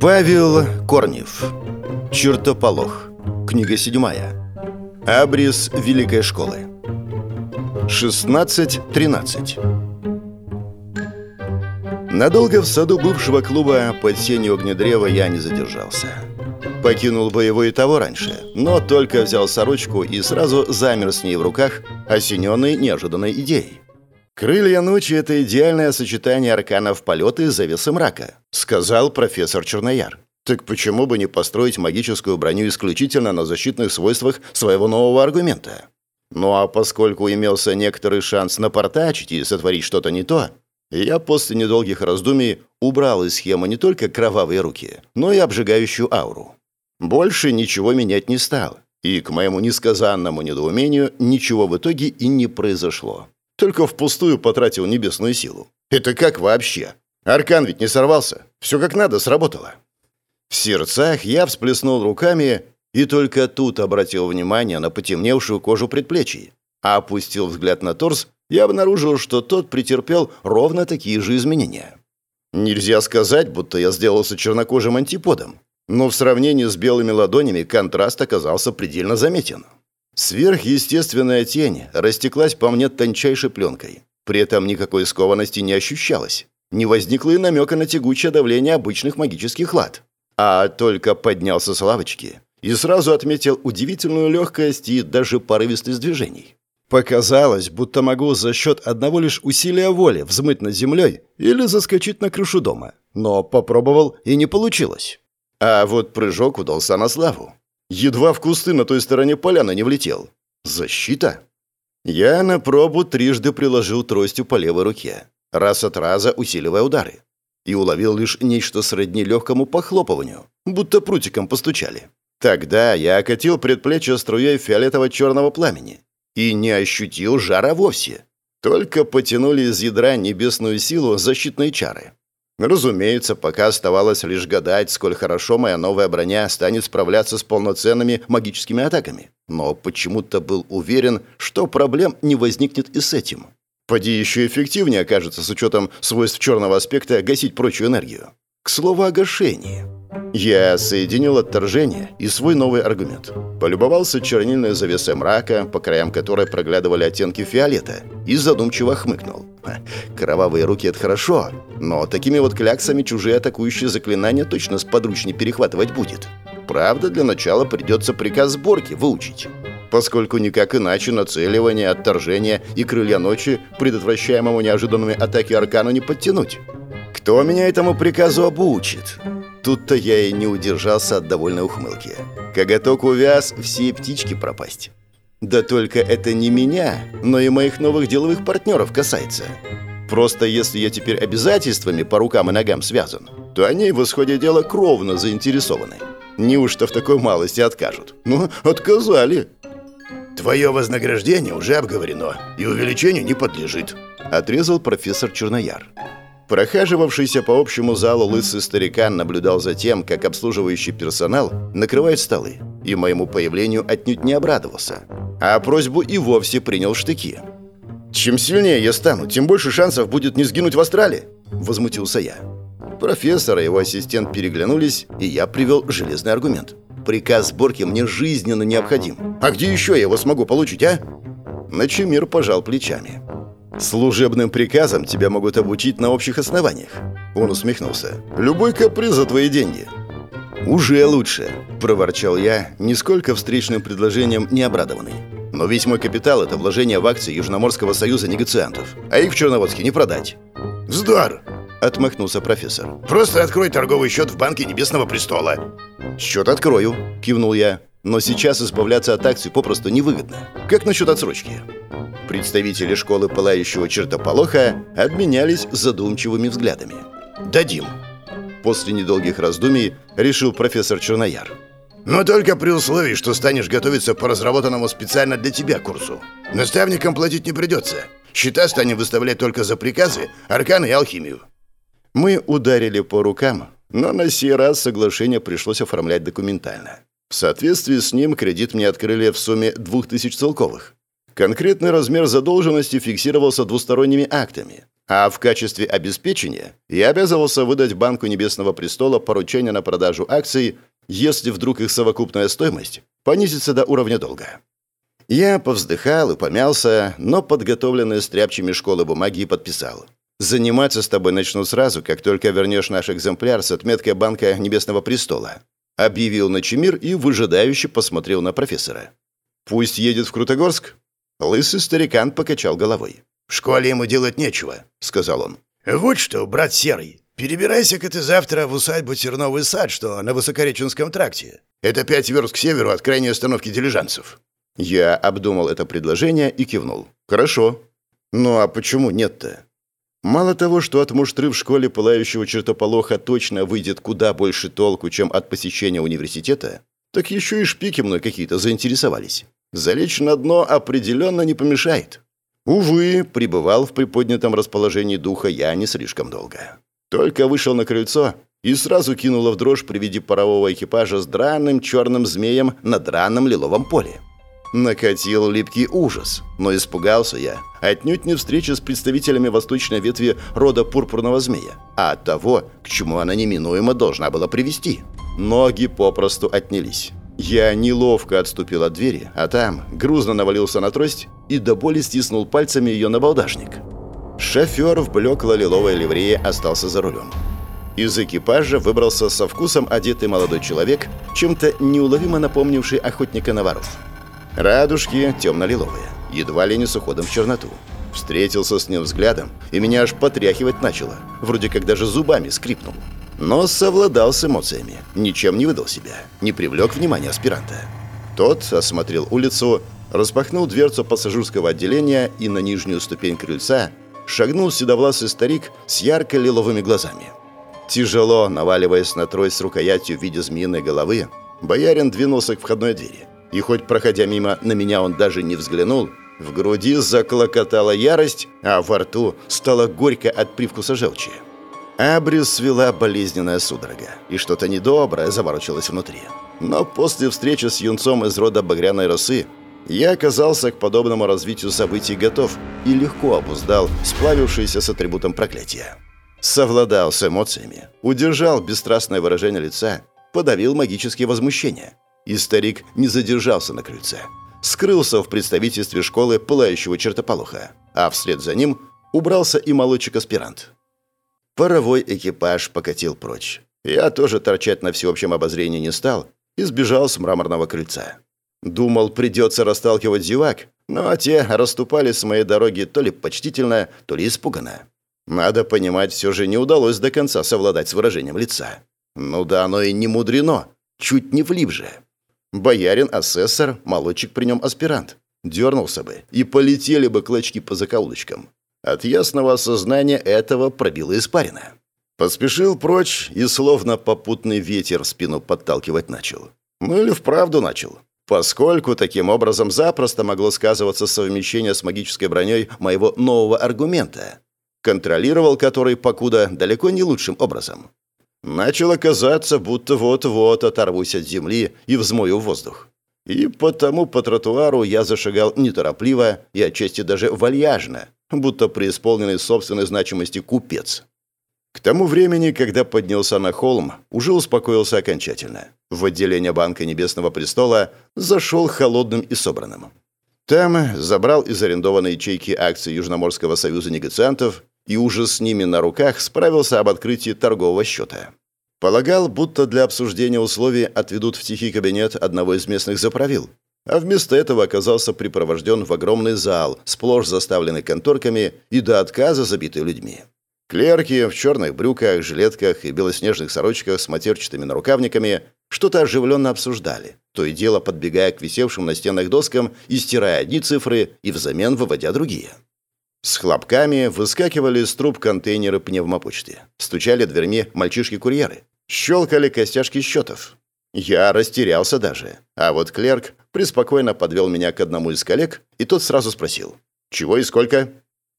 Павел Корнев. Чертополох. Книга седьмая. Абрис Великой школы. 16.13. Надолго в саду бывшего клуба под сенью огнедрева я не задержался. Покинул боевой того раньше, но только взял сорочку и сразу замер с ней в руках, осененный неожиданной идеей. «Крылья ночи — это идеальное сочетание арканов полета и завесы мрака», — сказал профессор Чернояр. Так почему бы не построить магическую броню исключительно на защитных свойствах своего нового аргумента? Ну а поскольку имелся некоторый шанс напортачить и сотворить что-то не то, я после недолгих раздумий убрал из схемы не только кровавые руки, но и обжигающую ауру. Больше ничего менять не стал, и, к моему несказанному недоумению, ничего в итоге и не произошло. Только впустую потратил небесную силу. Это как вообще? Аркан ведь не сорвался. Все как надо сработало. В сердцах я всплеснул руками и только тут обратил внимание на потемневшую кожу предплечий. А опустил взгляд на торс и обнаружил, что тот претерпел ровно такие же изменения. Нельзя сказать, будто я сделался чернокожим антиподом. Но в сравнении с белыми ладонями контраст оказался предельно заметен. Сверхъестественная тень растеклась по мне тончайшей пленкой. При этом никакой скованности не ощущалось. Не возникло и намека на тягучее давление обычных магических лад. А только поднялся с лавочки и сразу отметил удивительную легкость и даже порывистость движений. Показалось, будто могу за счет одного лишь усилия воли взмыть над землей или заскочить на крышу дома. Но попробовал и не получилось. А вот прыжок удался на славу. Едва в кусты на той стороне поляны не влетел. Защита? Я на пробу трижды приложил тростью по левой руке, раз от раза усиливая удары, и уловил лишь нечто сродни легкому похлопыванию, будто прутиком постучали. Тогда я окатил предплечье струей фиолетово-черного пламени и не ощутил жара вовсе. Только потянули из ядра небесную силу защитные чары. Разумеется, пока оставалось лишь гадать, сколь хорошо моя новая броня станет справляться с полноценными магическими атаками. Но почему-то был уверен, что проблем не возникнет и с этим. Поди еще эффективнее окажется с учетом свойств черного аспекта гасить прочую энергию. К слову о гашении. Я соединил отторжение и свой новый аргумент. Полюбовался чернильной завесой мрака, по краям которой проглядывали оттенки фиолета, и задумчиво хмыкнул. Кровавые руки — это хорошо, но такими вот кляксами чужие атакующие заклинания точно сподручнее перехватывать будет. Правда, для начала придется приказ сборки выучить. Поскольку никак иначе нацеливание, отторжение и крылья ночи предотвращаемому неожиданными атаки аркану не подтянуть. Кто меня этому приказу обучит? Тут-то я и не удержался от довольной ухмылки. Коготок увяз, все птички пропасть. Да только это не меня, но и моих новых деловых партнеров касается. Просто если я теперь обязательствами по рукам и ногам связан, то они в исходе дела кровно заинтересованы. Неужто в такой малости откажут? Ну, отказали. Твое вознаграждение уже обговорено и увеличению не подлежит, отрезал профессор Чернояр. Прохаживавшийся по общему залу лысый старикан наблюдал за тем, как обслуживающий персонал накрывает столы, и моему появлению отнюдь не обрадовался, а просьбу и вовсе принял штыки. «Чем сильнее я стану, тем больше шансов будет не сгинуть в астрале», — возмутился я. Профессор и его ассистент переглянулись, и я привел железный аргумент. «Приказ сборки мне жизненно необходим. А где еще я его смогу получить, а?» Начемир пожал плечами. «Служебным приказом тебя могут обучить на общих основаниях». Он усмехнулся. «Любой каприз за твои деньги». «Уже лучше», – проворчал я, нисколько встречным предложением не обрадованный. «Но весь мой капитал – это вложение в акции Южноморского союза негациантов, а их в Черноводске не продать». «Вздор!» – отмахнулся профессор. «Просто открой торговый счет в Банке Небесного Престола». «Счет открою», – кивнул я. «Но сейчас избавляться от акций попросту невыгодно. Как насчет отсрочки?» Представители школы Пылающего Чертополоха обменялись задумчивыми взглядами. «Дадим!» После недолгих раздумий решил профессор Чернояр. «Но только при условии, что станешь готовиться по разработанному специально для тебя курсу. Наставникам платить не придется. Счета станем выставлять только за приказы, арканы и алхимию». Мы ударили по рукам, но на сей раз соглашение пришлось оформлять документально. В соответствии с ним кредит мне открыли в сумме 2000 целковых. Конкретный размер задолженности фиксировался двусторонними актами, а в качестве обеспечения я обязывался выдать Банку Небесного Престола поручение на продажу акций, если вдруг их совокупная стоимость понизится до уровня долга. Я повздыхал и помялся, но подготовленные стряпчими школы бумаги подписал. Заниматься с тобой начну сразу, как только вернешь наш экземпляр с отметкой Банка Небесного Престола. Объявил Ночемир и выжидающе посмотрел на профессора. Пусть едет в Крутогорск. Лысый старикан покачал головой. «В школе ему делать нечего», — сказал он. «Вот что, брат Серый, перебирайся-ка ты завтра в усадьбу Терновый сад, что на Высокореченском тракте. Это пять верст к северу от крайней остановки дилижансов». Я обдумал это предложение и кивнул. «Хорошо. Ну а почему нет-то? Мало того, что от муштры в школе пылающего чертополоха точно выйдет куда больше толку, чем от посещения университета, так еще и шпики мной какие-то заинтересовались. Залечь на дно определенно не помешает. Увы, пребывал в приподнятом расположении духа я не слишком долго. Только вышел на крыльцо и сразу кинуло в дрожь при виде парового экипажа с драным черным змеем на драном лиловом поле. Накатил липкий ужас, но испугался я отнюдь не встречи с представителями восточной ветви рода пурпурного змея, а от того, к чему она неминуемо должна была привести. Ноги попросту отнялись. Я неловко отступил от двери, а там грузно навалился на трость и до боли стиснул пальцами ее на балдажник. Шофер в блекло-лиловой ливрее остался за рулем. Из экипажа выбрался со вкусом одетый молодой человек, чем-то неуловимо напомнивший охотника на воров. Радужки темно-лиловые, едва ли не с уходом в черноту. Встретился с ним взглядом, и меня аж потряхивать начало. Вроде как даже зубами скрипнул. Но совладал с эмоциями, ничем не выдал себя, не привлек внимания аспиранта. Тот осмотрел улицу, распахнул дверцу пассажирского отделения и на нижнюю ступень крыльца шагнул седовласый старик с ярко-лиловыми глазами. Тяжело наваливаясь на трость с рукоятью в виде змеиной головы, боярин двинулся к входной двери. И хоть, проходя мимо, на меня он даже не взглянул, в груди заклокотала ярость, а во рту стало горько от привкуса желчи. Абрис свела болезненная судорога, и что-то недоброе заворочилось внутри. Но после встречи с юнцом из рода багряной росы я оказался к подобному развитию событий готов и легко обуздал сплавившийся с атрибутом проклятия. Совладал с эмоциями, удержал бесстрастное выражение лица, подавил магические возмущения – и старик не задержался на крыльце. Скрылся в представительстве школы пылающего чертополоха, а вслед за ним убрался и молодчик-аспирант. Паровой экипаж покатил прочь. Я тоже торчать на всеобщем обозрении не стал и сбежал с мраморного крыльца. Думал, придется расталкивать зевак, но те расступались с моей дороги то ли почтительно, то ли испуганно. Надо понимать, все же не удалось до конца совладать с выражением лица. Ну да, оно и не мудрено. Чуть не влип же. Боярин асессор, молодчик при нем аспирант. Дернулся бы, и полетели бы клочки по закоулочкам. От ясного осознания этого пробило испарина. Поспешил прочь и словно попутный ветер в спину подталкивать начал. Ну или вправду начал. Поскольку таким образом запросто могло сказываться совмещение с магической броней моего нового аргумента, контролировал который покуда далеко не лучшим образом. Начало казаться, будто вот-вот оторвусь от земли и взмою в воздух. И потому по тротуару я зашагал неторопливо и отчасти даже вальяжно, будто преисполненный собственной значимости купец. К тому времени, когда поднялся на холм, уже успокоился окончательно. В отделение Банка Небесного Престола зашел холодным и собранным. Там забрал из арендованной ячейки акции Южноморского союза негациантов и уже с ними на руках справился об открытии торгового счета. Полагал, будто для обсуждения условий отведут в тихий кабинет одного из местных заправил, а вместо этого оказался припровожден в огромный зал, сплошь заставленный конторками и до отказа забитый людьми. Клерки в черных брюках, жилетках и белоснежных сорочках с матерчатыми нарукавниками что-то оживленно обсуждали, то и дело подбегая к висевшим на стенах доскам и стирая одни цифры и взамен выводя другие. С хлопками выскакивали из труб контейнеры пневмопочты. Стучали дверьми мальчишки-курьеры. Щелкали костяшки счетов. Я растерялся даже. А вот клерк преспокойно подвел меня к одному из коллег, и тот сразу спросил. «Чего и сколько?»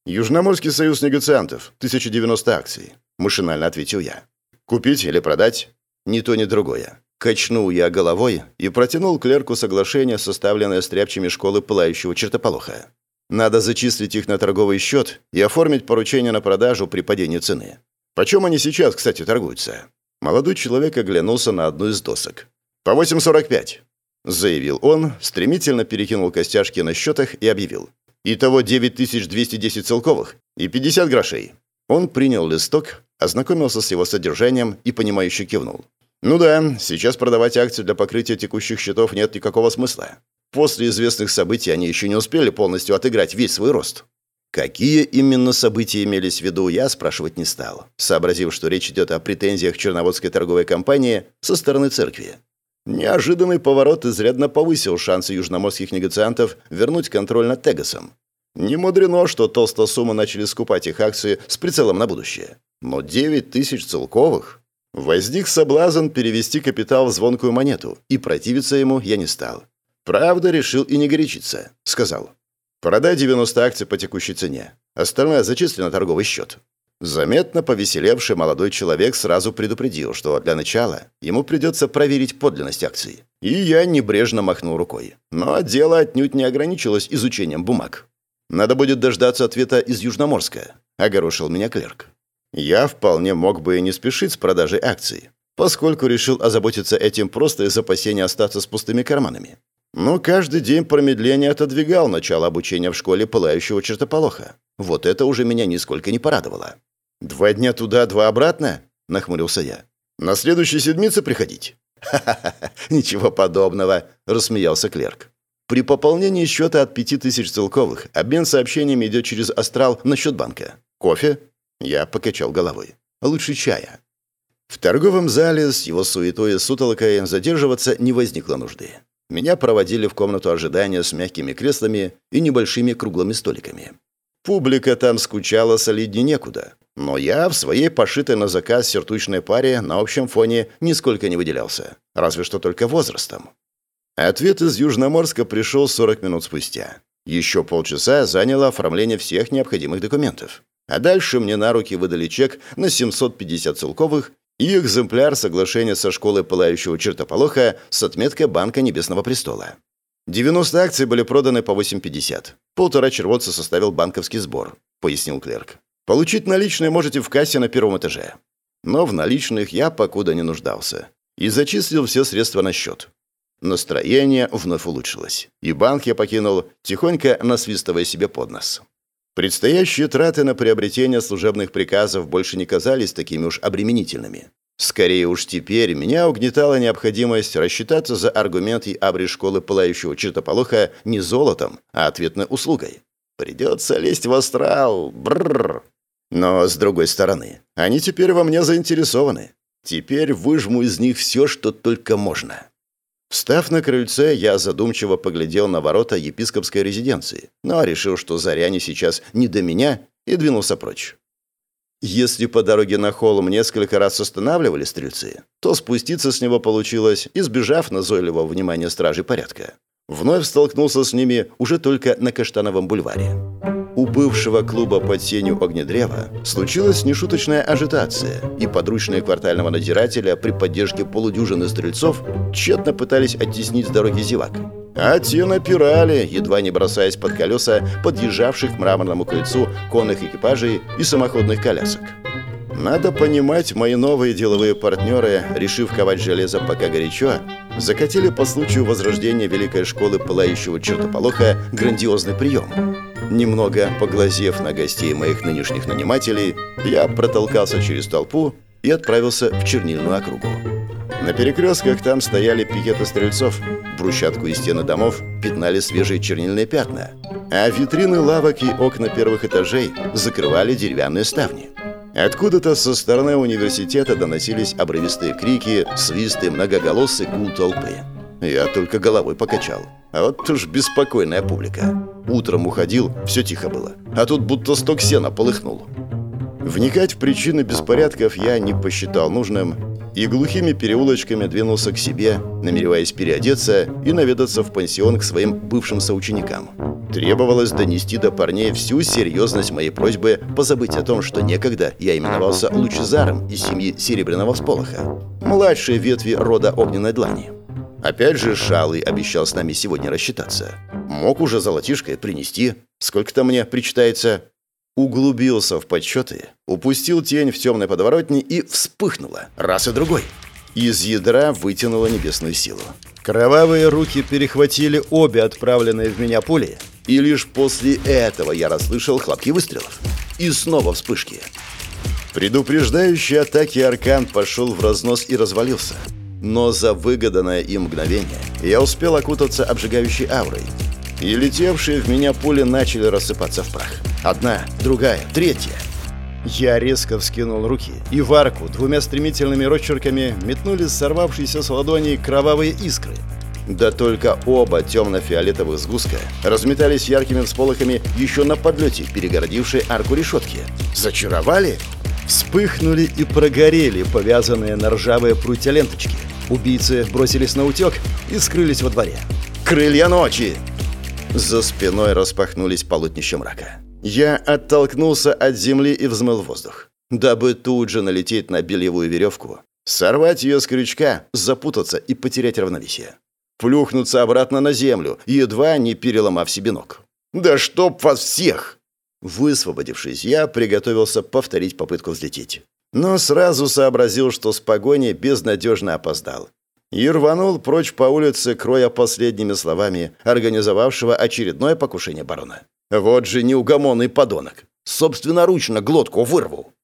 «Южноморский союз негациантов. 1090 акций», – машинально ответил я. «Купить или продать?» «Ни то, ни другое. Качнул я головой и протянул клерку соглашение, составленное стряпчими школы пылающего чертополоха. Надо зачислить их на торговый счет и оформить поручение на продажу при падении цены. Почем они сейчас, кстати, торгуются? Молодой человек оглянулся на одну из досок. «По 8,45», — заявил он, стремительно перекинул костяшки на счетах и объявил. «Итого 9210 целковых и 50 грошей». Он принял листок, ознакомился с его содержанием и, понимающе кивнул. «Ну да, сейчас продавать акции для покрытия текущих счетов нет никакого смысла. После известных событий они еще не успели полностью отыграть весь свой рост». Какие именно события имелись в виду, я спрашивать не стал, сообразив, что речь идет о претензиях Черноводской торговой компании со стороны церкви. Неожиданный поворот изрядно повысил шансы южноморских негациантов вернуть контроль над Тегасом. Не мудрено, что толстосумы начали скупать их акции с прицелом на будущее. Но 9 тысяч целковых? Возник соблазн перевести капитал в звонкую монету, и противиться ему я не стал. Правда, решил и не горячиться. Сказал. Продай 90 акций по текущей цене. Остальное зачисли на торговый счет. Заметно повеселевший молодой человек сразу предупредил, что для начала ему придется проверить подлинность акций. И я небрежно махнул рукой. Но дело отнюдь не ограничилось изучением бумаг. «Надо будет дождаться ответа из Южноморска», — огорошил меня клерк. Я вполне мог бы и не спешить с продажей акций, поскольку решил озаботиться этим просто из опасения остаться с пустыми карманами. Но каждый день промедления отодвигал начало обучения в школе пылающего чертополоха. Вот это уже меня нисколько не порадовало. «Два дня туда, два обратно?» – нахмурился я. «На следующей седмице приходить?» «Ха-ха-ха, ничего подобного», – рассмеялся клерк. «При пополнении счета от пяти тысяч целковых обмен сообщениями идет через астрал на счет банка. Кофе?» Я покачал головой. «Лучше чая». В торговом зале с его суетой и сутолокой задерживаться не возникло нужды. Меня проводили в комнату ожидания с мягкими креслами и небольшими круглыми столиками. Публика там скучала солиднее некуда, но я в своей пошитой на заказ сертучной паре на общем фоне нисколько не выделялся, разве что только возрастом. Ответ из Южноморска пришел 40 минут спустя. Еще полчаса заняло оформление всех необходимых документов. А дальше мне на руки выдали чек на 750 целковых и экземпляр соглашения со школой Пылающего Чертополоха с отметкой Банка Небесного Престола. 90 акций были проданы по 8,50. Полтора червотца составил банковский сбор, пояснил клерк. Получить наличные можете в кассе на первом этаже. Но в наличных я покуда не нуждался. И зачислил все средства на счет. Настроение вновь улучшилось. И банк я покинул, тихонько насвистывая себе под нос. Предстоящие траты на приобретение служебных приказов больше не казались такими уж обременительными. Скорее уж теперь меня угнетала необходимость рассчитаться за аргументы абри школы пылающего чертополоха не золотом, а ответной услугой. Придется лезть в астрал. Бррр. Но, с другой стороны, они теперь во мне заинтересованы. Теперь выжму из них все, что только можно. Встав на крыльце, я задумчиво поглядел на ворота епископской резиденции, но решил, что Заряне сейчас не до меня, и двинулся прочь. Если по дороге на холм несколько раз останавливали стрельцы, то спуститься с него получилось, избежав назойливого внимания стражи порядка. Вновь столкнулся с ними уже только на Каштановом бульваре. У бывшего клуба под сенью огнедрева случилась нешуточная ажитация, и подручные квартального надзирателя при поддержке полудюжины стрельцов тщетно пытались оттеснить с дороги зевак. А те напирали, едва не бросаясь под колеса подъезжавших к мраморному кольцу конных экипажей и самоходных колясок. Надо понимать, мои новые деловые партнеры, решив ковать железо пока горячо, закатили по случаю возрождения Великой школы Пылающего Чертополоха грандиозный прием. Немного поглазев на гостей моих нынешних нанимателей, я протолкался через толпу и отправился в чернильную округу. На перекрестках там стояли пикеты стрельцов, брусчатку и стены домов пятнали свежие чернильные пятна, а витрины лавок и окна первых этажей закрывали деревянные ставни. Откуда-то со стороны университета доносились обрывистые крики, свисты, многоголосый гул толпы. Я только головой покачал. А вот уж беспокойная публика. Утром уходил, все тихо было. А тут будто сток сена полыхнул. Вникать в причины беспорядков я не посчитал нужным и глухими переулочками двинулся к себе, намереваясь переодеться и наведаться в пансион к своим бывшим соученикам. Требовалось донести до парней всю серьезность моей просьбы позабыть о том, что некогда я именовался Лучезаром из семьи Серебряного Всполоха. младшие ветви рода огненной длани. Опять же, Шалый обещал с нами сегодня рассчитаться. Мог уже золотишко принести. Сколько-то мне причитается. Углубился в подсчеты, упустил тень в темной подворотне и вспыхнуло. Раз и другой. Из ядра вытянуло небесную силу. Кровавые руки перехватили обе отправленные в меня пули, и лишь после этого я расслышал хлопки выстрелов. И снова вспышки. Предупреждающий атаки Аркан пошел в разнос и развалился. Но за выгоданное им мгновение я успел окутаться обжигающей аурой. И летевшие в меня пули начали рассыпаться в прах. Одна, другая, третья. Я резко вскинул руки, и в арку двумя стремительными росчерками метнули сорвавшиеся с ладоней кровавые искры. Да только оба темно-фиолетовых сгустка разметались яркими всполохами еще на подлете, перегородившей арку решетки. Зачаровали? Вспыхнули и прогорели повязанные на ржавые прутья ленточки. Убийцы бросились на утек и скрылись во дворе. «Крылья ночи!» За спиной распахнулись полотнища мрака. Я оттолкнулся от земли и взмыл воздух, дабы тут же налететь на бельевую веревку, сорвать ее с крючка, запутаться и потерять равновесие плюхнуться обратно на землю, едва не переломав себе ног. «Да чтоб вас всех!» Высвободившись, я приготовился повторить попытку взлететь. Но сразу сообразил, что с погоней безнадежно опоздал. И рванул прочь по улице, кроя последними словами организовавшего очередное покушение барона. «Вот же неугомонный подонок! Собственноручно глотку вырву!»